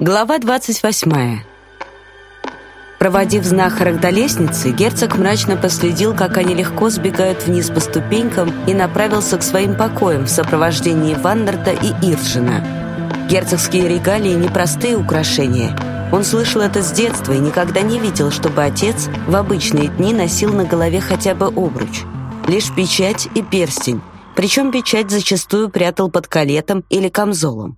Глава 28. Проводив знахарок до лестницы, герцог мрачно последил, как они легко сбегают вниз по ступенькам и направился к своим покоям в сопровождении Ваннерта и Иржина. Герцогские регалии — непростые украшения. Он слышал это с детства и никогда не видел, чтобы отец в обычные дни носил на голове хотя бы обруч. Лишь печать и перстень, причем печать зачастую прятал под калетом или камзолом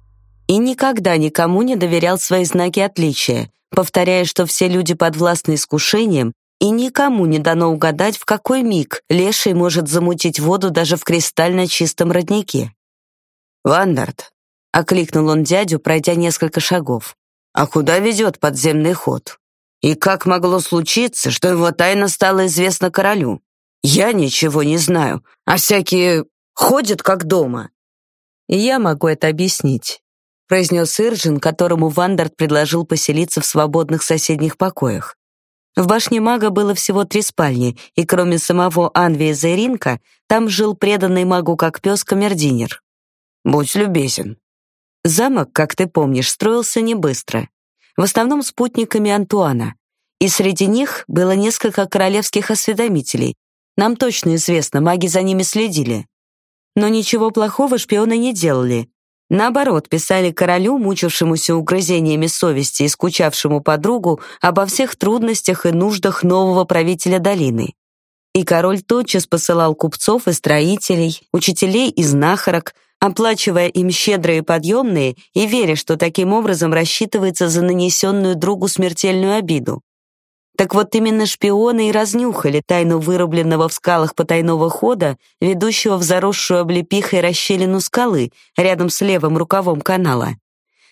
и никогда никому не доверял свои знаки отличия, повторяя, что все люди подвластны искушениям, и никому не дано угадать, в какой миг леший может замутить воду даже в кристально чистом роднике. «Вандард», — окликнул он дядю, пройдя несколько шагов, «а куда ведет подземный ход? И как могло случиться, что его тайна стала известна королю? Я ничего не знаю, а всякие ходят как дома». «Я могу это объяснить произнес Иржин, которому Вандард предложил поселиться в свободных соседних покоях. В башне мага было всего три спальни, и кроме самого Анвия Зайринка, там жил преданный магу как пес камердинер. «Будь любезен». Замок, как ты помнишь, строился не быстро. В основном спутниками Антуана. И среди них было несколько королевских осведомителей. Нам точно известно, маги за ними следили. Но ничего плохого шпионы не делали, Наоборот, писали королю, мучившемуся угрызениями совести и скучавшему подругу, обо всех трудностях и нуждах нового правителя долины. И король тотчас посылал купцов и строителей, учителей и знахарок, оплачивая им щедрые подъемные и веря, что таким образом рассчитывается за нанесенную другу смертельную обиду. Так вот именно шпионы и разнюхали тайну вырубленного в скалах потайного хода, ведущего в заросшую облепихой расщелину скалы рядом с левым рукавом канала.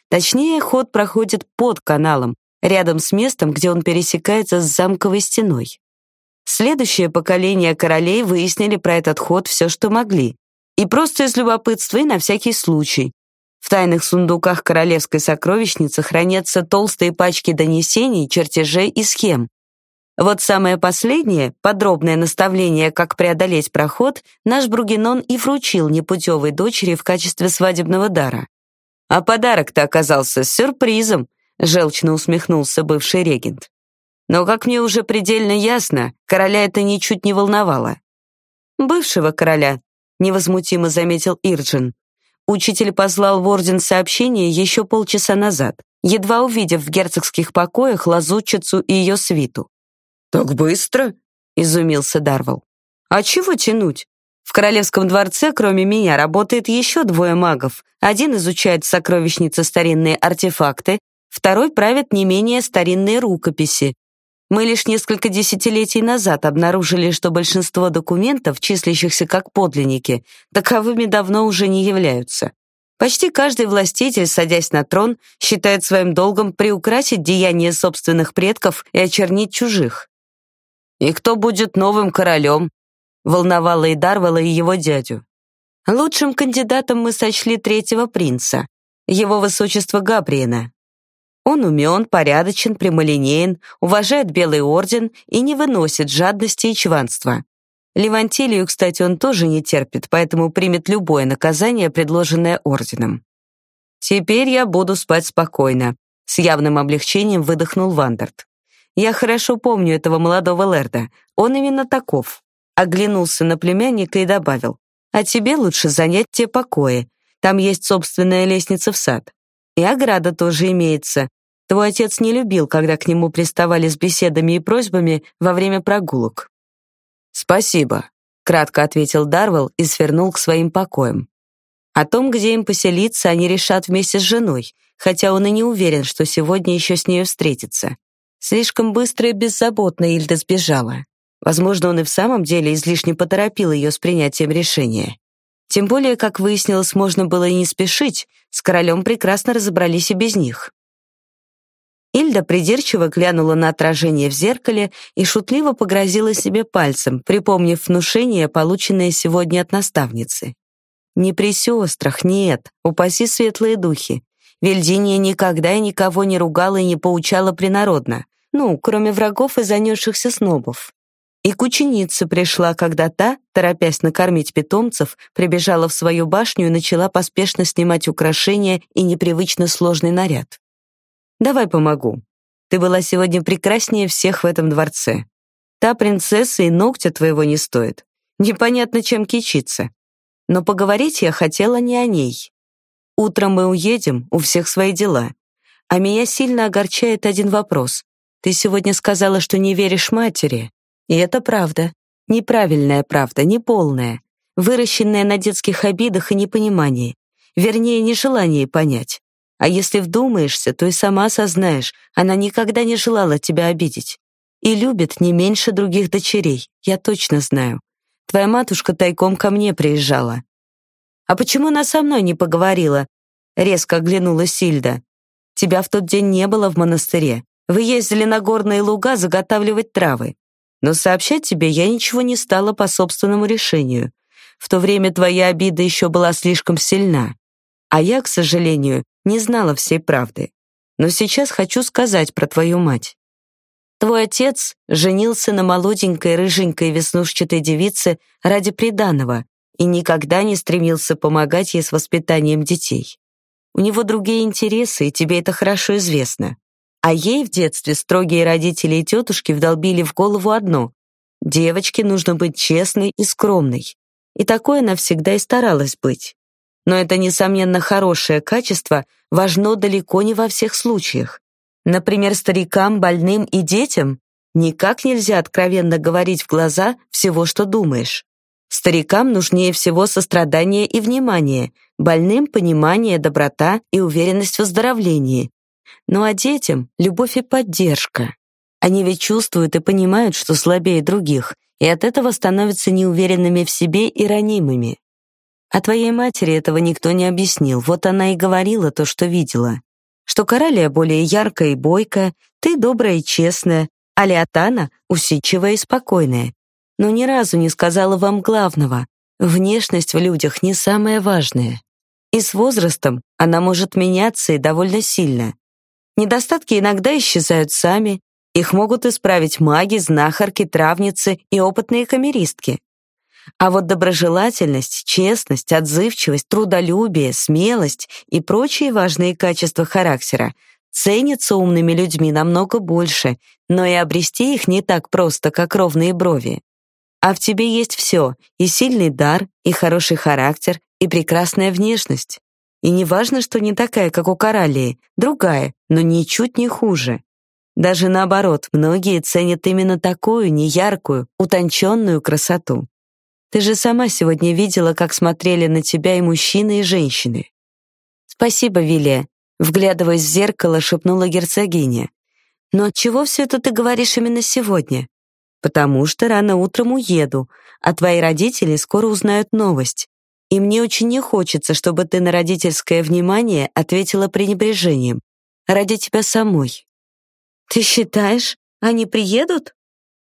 Точнее, ход проходит под каналом, рядом с местом, где он пересекается с замковой стеной. Следующее поколение королей выяснили про этот ход все, что могли. И просто из любопытства и на всякий случай. В тайных сундуках королевской сокровищницы хранятся толстые пачки донесений, чертежей и схем. Вот самое последнее, подробное наставление, как преодолеть проход, наш Бругенон и вручил непутевой дочери в качестве свадебного дара. А подарок-то оказался сюрпризом, желчно усмехнулся бывший регент. Но, как мне уже предельно ясно, короля это ничуть не волновало. Бывшего короля, невозмутимо заметил Ирджин. Учитель послал в орден сообщение еще полчаса назад, едва увидев в герцогских покоях лазутчицу и ее свиту. «Так быстро?» — изумился Дарвал. «А чего тянуть? В королевском дворце, кроме меня, работает еще двое магов. Один изучает в сокровищнице старинные артефакты, второй правит не менее старинные рукописи. Мы лишь несколько десятилетий назад обнаружили, что большинство документов, числящихся как подлинники, таковыми давно уже не являются. Почти каждый властитель, садясь на трон, считает своим долгом приукрасить деяния собственных предков и очернить чужих. «И кто будет новым королем?» — волновало и Дарвала, и его дядю. Лучшим кандидатом мы сочли третьего принца, его высочество Габриена. Он умен, порядочен, прямолинеен, уважает Белый орден и не выносит жадности и чванства. Левантилию, кстати, он тоже не терпит, поэтому примет любое наказание, предложенное орденом. «Теперь я буду спать спокойно», — с явным облегчением выдохнул Вандарт. «Я хорошо помню этого молодого лэрда. Он именно таков». Оглянулся на племянника и добавил. «А тебе лучше занять те покои. Там есть собственная лестница в сад. И ограда тоже имеется. Твой отец не любил, когда к нему приставали с беседами и просьбами во время прогулок». «Спасибо», — кратко ответил Дарвелл и свернул к своим покоям. О том, где им поселиться, они решат вместе с женой, хотя он и не уверен, что сегодня еще с нею встретится. Слишком быстро и беззаботно Ильда сбежала. Возможно, он и в самом деле излишне поторопил ее с принятием решения. Тем более, как выяснилось, можно было и не спешить, с королем прекрасно разобрались и без них. Ильда придирчиво глянула на отражение в зеркале и шутливо погрозила себе пальцем, припомнив внушение, полученное сегодня от наставницы. «Не при сестрах, нет, упаси светлые духи. Вильдиния никогда и никого не ругала и не поучала принародно, ну, кроме врагов и занесшихся снобов. И к ученице пришла, когда та, торопясь накормить питомцев, прибежала в свою башню и начала поспешно снимать украшения и непривычно сложный наряд. Давай помогу. Ты была сегодня прекраснее всех в этом дворце. Та принцесса и ногтя твоего не стоит. Непонятно, чем кичиться. Но поговорить я хотела не о ней. Утром мы уедем, у всех свои дела. А меня сильно огорчает один вопрос. Ты сегодня сказала, что не веришь матери. И это правда. Неправильная правда, неполная. Выращенная на детских обидах и непонимании. Вернее, нежелании понять. А если вдумаешься, то и сама осознаешь, она никогда не желала тебя обидеть. И любит не меньше других дочерей, я точно знаю. Твоя матушка тайком ко мне приезжала. А почему она со мной не поговорила? Резко оглянулась Сильда. Тебя в тот день не было в монастыре. Вы ездили на горные луга заготавливать травы. Но сообщать тебе я ничего не стала по собственному решению. В то время твоя обида еще была слишком сильна. А я, к сожалению, не знала всей правды. Но сейчас хочу сказать про твою мать. Твой отец женился на молоденькой рыженькой веснушчатой девице ради приданого и никогда не стремился помогать ей с воспитанием детей. У него другие интересы, и тебе это хорошо известно. А ей в детстве строгие родители и тетушки вдолбили в голову одно — девочке нужно быть честной и скромной. И такой она всегда и старалась быть. Но это, несомненно, хорошее качество важно далеко не во всех случаях. Например, старикам, больным и детям никак нельзя откровенно говорить в глаза всего, что думаешь. Старикам нужнее всего сострадание и внимание, больным — понимание, доброта и уверенность в выздоровлении. Ну а детям — любовь и поддержка. Они ведь чувствуют и понимают, что слабее других, и от этого становятся неуверенными в себе и ранимыми. А твоей матери этого никто не объяснил, вот она и говорила то, что видела. Что Коралия более яркая и бойкая, ты добрая и честная, а Леотана усидчивая и спокойная. Но ни разу не сказала вам главного. Внешность в людях не самое важное. И с возрастом она может меняться и довольно сильно. Недостатки иногда исчезают сами, их могут исправить маги, знахарки, травницы и опытные камеристки. А вот доброжелательность, честность, отзывчивость, трудолюбие, смелость и прочие важные качества характера ценятся умными людьми намного больше, но и обрести их не так просто, как ровные брови. А в тебе есть все — и сильный дар, и хороший характер, и прекрасная внешность. И не важно, что не такая, как у Коралии, другая, но ничуть не хуже. Даже наоборот, многие ценят именно такую неяркую, утонченную красоту. Ты же сама сегодня видела, как смотрели на тебя и мужчины, и женщины. Спасибо, Вилия, вглядываясь в зеркало, шепнула герцогиня. Но от чего все это ты говоришь именно сегодня? Потому что рано утром уеду, а твои родители скоро узнают новость. И мне очень не хочется, чтобы ты на родительское внимание ответила пренебрежением. Ради тебя самой. Ты считаешь, они приедут?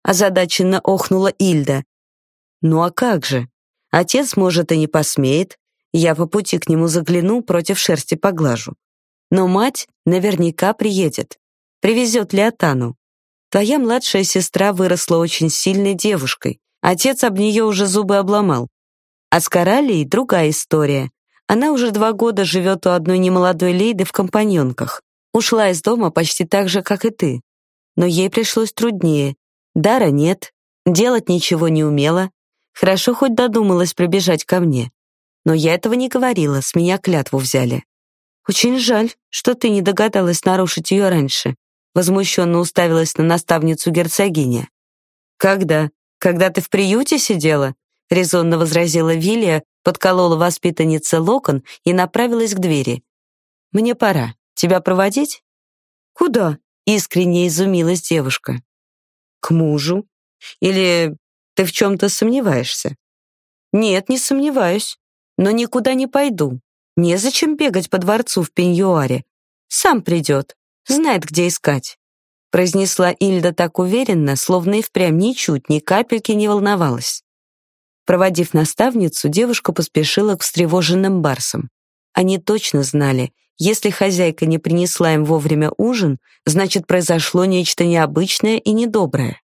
озадаченно охнула Ильда. Ну а как же? Отец, может, и не посмеет. Я по пути к нему загляну, против шерсти поглажу. Но мать наверняка приедет. Привезет Леотану. Твоя младшая сестра выросла очень сильной девушкой. Отец об нее уже зубы обломал. А с Коралией другая история. Она уже два года живет у одной немолодой лейды в компаньонках. Ушла из дома почти так же, как и ты. Но ей пришлось труднее. Дара нет, делать ничего не умела, Хорошо хоть додумалась пробежать ко мне. Но я этого не говорила, с меня клятву взяли. Очень жаль, что ты не догадалась нарушить ее раньше. Возмущенно уставилась на наставницу герцогиня. Когда? Когда ты в приюте сидела? резонно возразила Вилия, подколола воспитанница локон и направилась к двери. Мне пора. Тебя проводить? Куда? искренне изумилась девушка. К мужу? Или ты в чем-то сомневаешься? Нет, не сомневаюсь. Но никуда не пойду. Незачем бегать по дворцу в пеньюаре. Сам придет. Знает, где искать. Произнесла Ильда так уверенно, словно и впрямь ничуть, ни капельки не волновалась. Проводив наставницу, девушка поспешила к встревоженным барсам. Они точно знали, если хозяйка не принесла им вовремя ужин, значит, произошло нечто необычное и недоброе.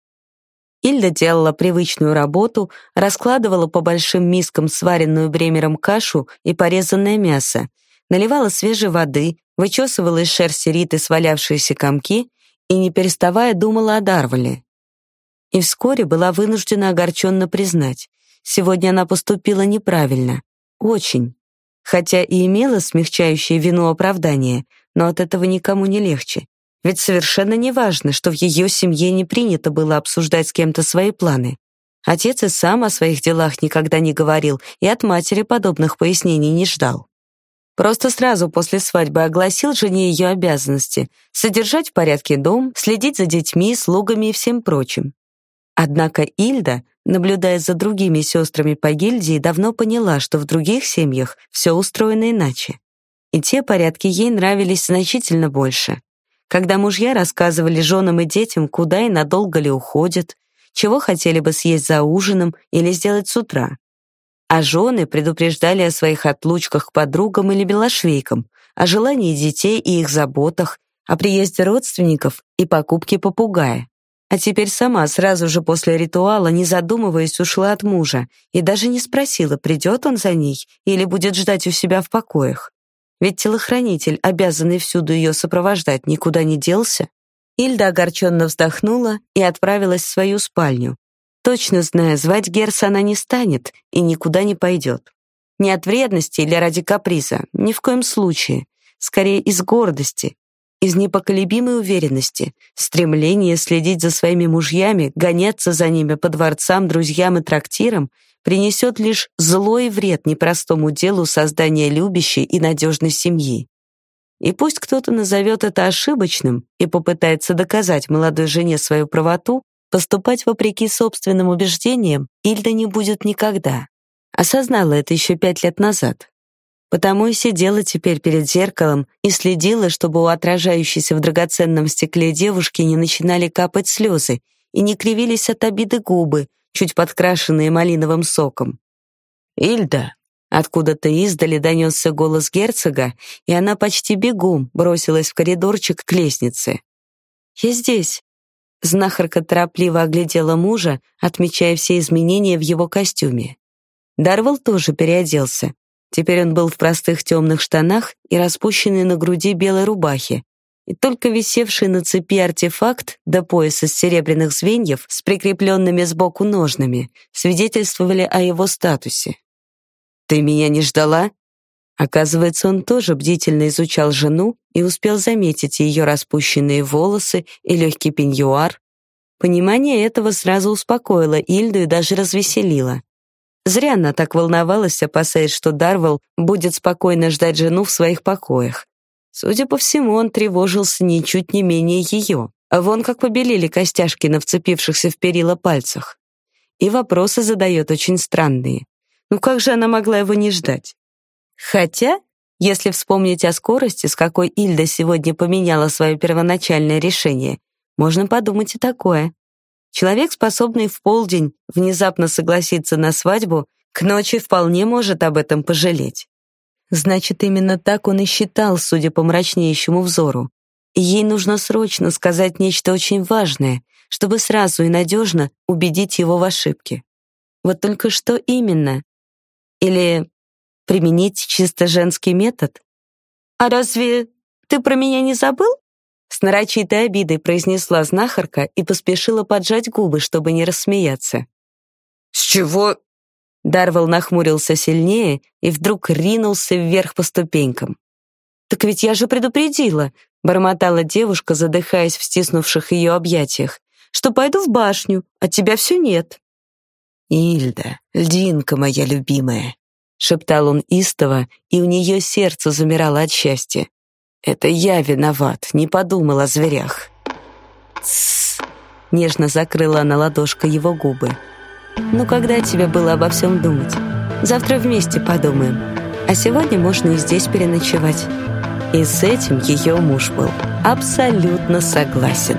Ильда делала привычную работу, раскладывала по большим мискам сваренную бремером кашу и порезанное мясо, наливала свежей воды, вычесывала из шерсти Риты свалявшиеся комки и, не переставая, думала о Дарвале. И вскоре была вынуждена огорченно признать, сегодня она поступила неправильно. Очень. Хотя и имела смягчающее вину оправдание, но от этого никому не легче. Ведь совершенно не важно, что в ее семье не принято было обсуждать с кем-то свои планы. Отец и сам о своих делах никогда не говорил и от матери подобных пояснений не ждал. Просто сразу после свадьбы огласил жене ее обязанности — содержать в порядке дом, следить за детьми, слугами и всем прочим. Однако Ильда, наблюдая за другими сестрами по гильдии, давно поняла, что в других семьях все устроено иначе. И те порядки ей нравились значительно больше. Когда мужья рассказывали женам и детям, куда и надолго ли уходят, чего хотели бы съесть за ужином или сделать с утра, а жены предупреждали о своих отлучках к подругам или белошвейкам, о желании детей и их заботах, о приезде родственников и покупке попугая. А теперь сама сразу же после ритуала, не задумываясь, ушла от мужа и даже не спросила, придет он за ней или будет ждать у себя в покоях. Ведь телохранитель, обязанный всюду ее сопровождать, никуда не делся. Ильда огорченно вздохнула и отправилась в свою спальню, точно зная, звать Герса она не станет и никуда не пойдет. Не от вредности или ради каприза, ни в коем случае. Скорее из гордости, из непоколебимой уверенности, стремления следить за своими мужьями, гоняться за ними по дворцам, друзьям и трактирам принесет лишь злой вред непростому делу создания любящей и надежной семьи. И пусть кто-то назовет это ошибочным и попытается доказать молодой жене свою правоту, Поступать вопреки собственным убеждениям Ильда не будет никогда. Осознала это еще пять лет назад. Потому и сидела теперь перед зеркалом и следила, чтобы у отражающейся в драгоценном стекле девушки не начинали капать слезы и не кривились от обиды губы, чуть подкрашенные малиновым соком. «Ильда!» Откуда-то издали донесся голос герцога, и она почти бегом бросилась в коридорчик к лестнице. «Я здесь», Знахарка торопливо оглядела мужа, отмечая все изменения в его костюме. Дарвал тоже переоделся. Теперь он был в простых темных штанах и распущенной на груди белой рубахе, и только висевший на цепи артефакт до пояса с серебряных звеньев с прикрепленными сбоку ножнами свидетельствовали о его статусе. «Ты меня не ждала?» Оказывается, он тоже бдительно изучал жену и успел заметить ее распущенные волосы и легкий пеньюар. Понимание этого сразу успокоило Ильду и даже развеселило. Зря она так волновалась, опасаясь, что Дарвал будет спокойно ждать жену в своих покоях. Судя по всему, он тревожился ничуть не менее ее. А вон как побелели костяшки на вцепившихся в перила пальцах. И вопросы задает очень странные. Ну как же она могла его не ждать? Хотя, если вспомнить о скорости, с какой Ильда сегодня поменяла свое первоначальное решение, можно подумать и такое. Человек, способный в полдень внезапно согласиться на свадьбу, к ночи вполне может об этом пожалеть. Значит, именно так он и считал, судя по мрачнеющему взору. Ей нужно срочно сказать нечто очень важное, чтобы сразу и надежно убедить его в ошибке. Вот только что именно? Или Применить чисто женский метод? «А разве ты про меня не забыл?» С нарочитой обидой произнесла знахарка и поспешила поджать губы, чтобы не рассмеяться. «С чего?» Дарвал нахмурился сильнее и вдруг ринулся вверх по ступенькам. «Так ведь я же предупредила», — бормотала девушка, задыхаясь в стиснувших ее объятиях, «что пойду в башню, а тебя все нет». «Ильда, льдинка моя любимая», шептал он истово, и у нее сердце замирало от счастья. Это я виноват, не подумал о зверях. Тссс. Нежно закрыла она ладошкой его губы. Ну когда тебе было обо всем думать? Завтра вместе подумаем. А сегодня можно и здесь переночевать. И с этим ее муж был абсолютно согласен.